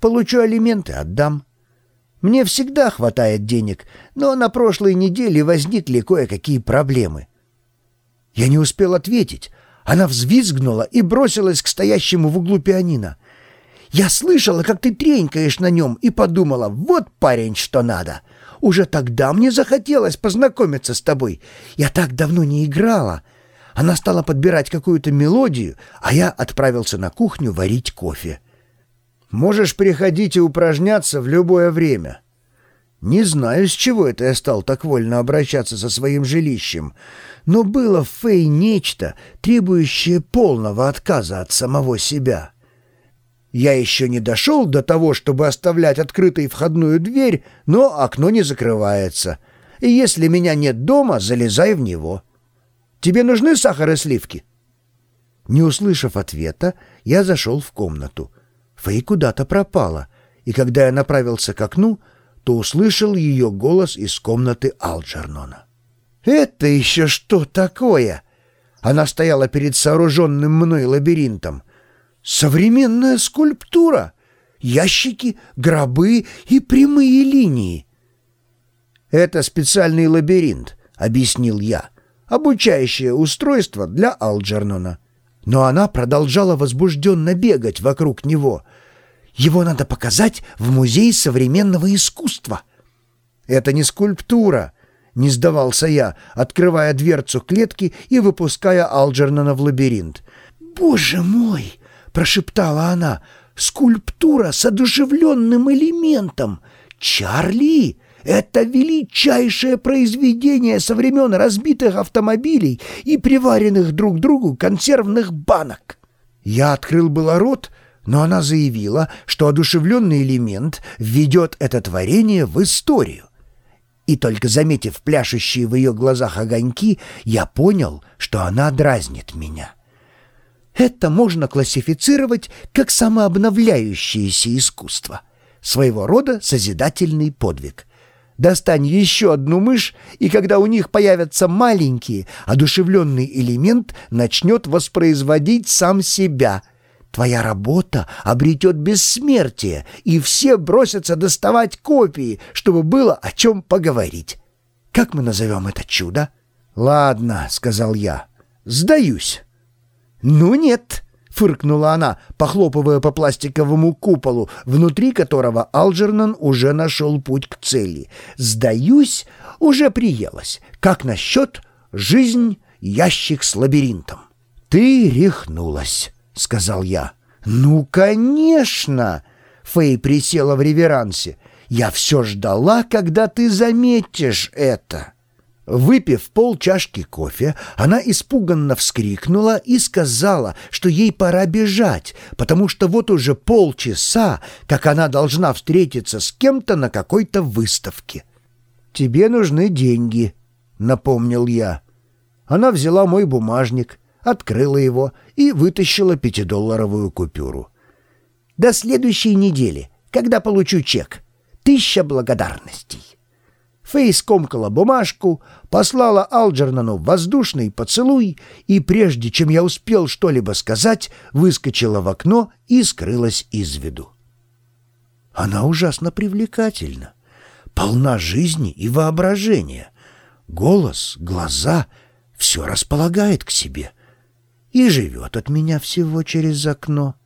Получу алименты, отдам. Мне всегда хватает денег, но на прошлой неделе возникли кое-какие проблемы. Я не успел ответить. Она взвизгнула и бросилась к стоящему в углу пианино. Я слышала, как ты тренькаешь на нем, и подумала, вот парень, что надо. Уже тогда мне захотелось познакомиться с тобой. Я так давно не играла. Она стала подбирать какую-то мелодию, а я отправился на кухню варить кофе. Можешь приходить и упражняться в любое время. Не знаю, с чего это я стал так вольно обращаться со своим жилищем, но было в Фэй нечто, требующее полного отказа от самого себя. Я еще не дошел до того, чтобы оставлять открытой входную дверь, но окно не закрывается. И если меня нет дома, залезай в него. Тебе нужны сахар и сливки?» Не услышав ответа, я зашел в комнату. Фэй куда-то пропала, и когда я направился к окну, то услышал ее голос из комнаты Алджернона. «Это еще что такое?» Она стояла перед сооруженным мной лабиринтом — Современная скульптура, ящики, гробы и прямые линии. Это специальный лабиринт, объяснил я, обучающее устройство для Алджернона. Но она продолжала возбужденно бегать вокруг него. Его надо показать в Музее современного искусства. Это не скульптура, не сдавался я, открывая дверцу клетки и выпуская Алджернона в лабиринт. «Боже мой!» — прошептала она. «Скульптура с одушевленным элементом! Чарли!» Это величайшее произведение со времен разбитых автомобилей и приваренных друг к другу консервных банок. Я открыл было рот, но она заявила, что одушевленный элемент введет это творение в историю. И только заметив пляшущие в ее глазах огоньки, я понял, что она дразнит меня. Это можно классифицировать как самообновляющееся искусство, своего рода созидательный подвиг. Достань еще одну мышь, и когда у них появятся маленькие, одушевленный элемент начнет воспроизводить сам себя. Твоя работа обретет бессмертие, и все бросятся доставать копии, чтобы было о чем поговорить. Как мы назовем это чудо? «Ладно», — сказал я, — «сдаюсь». «Ну нет», — фыркнула она, похлопывая по пластиковому куполу, внутри которого Алджернон уже нашел путь к цели. «Сдаюсь, уже приелась. Как насчет жизнь ящик с лабиринтом?» «Ты рехнулась», — сказал я. «Ну, конечно!» — Фэй присела в реверансе. «Я все ждала, когда ты заметишь это». Выпив пол чашки кофе, она испуганно вскрикнула и сказала, что ей пора бежать, потому что вот уже полчаса, как она должна встретиться с кем-то на какой-то выставке. «Тебе нужны деньги», — напомнил я. Она взяла мой бумажник, открыла его и вытащила пятидолларовую купюру. «До следующей недели, когда получу чек. Тысяча благодарностей». Фэй скомкала бумажку, послала Алджернану воздушный поцелуй и, прежде чем я успел что-либо сказать, выскочила в окно и скрылась из виду. Она ужасно привлекательна, полна жизни и воображения. Голос, глаза — все располагает к себе. И живет от меня всего через окно.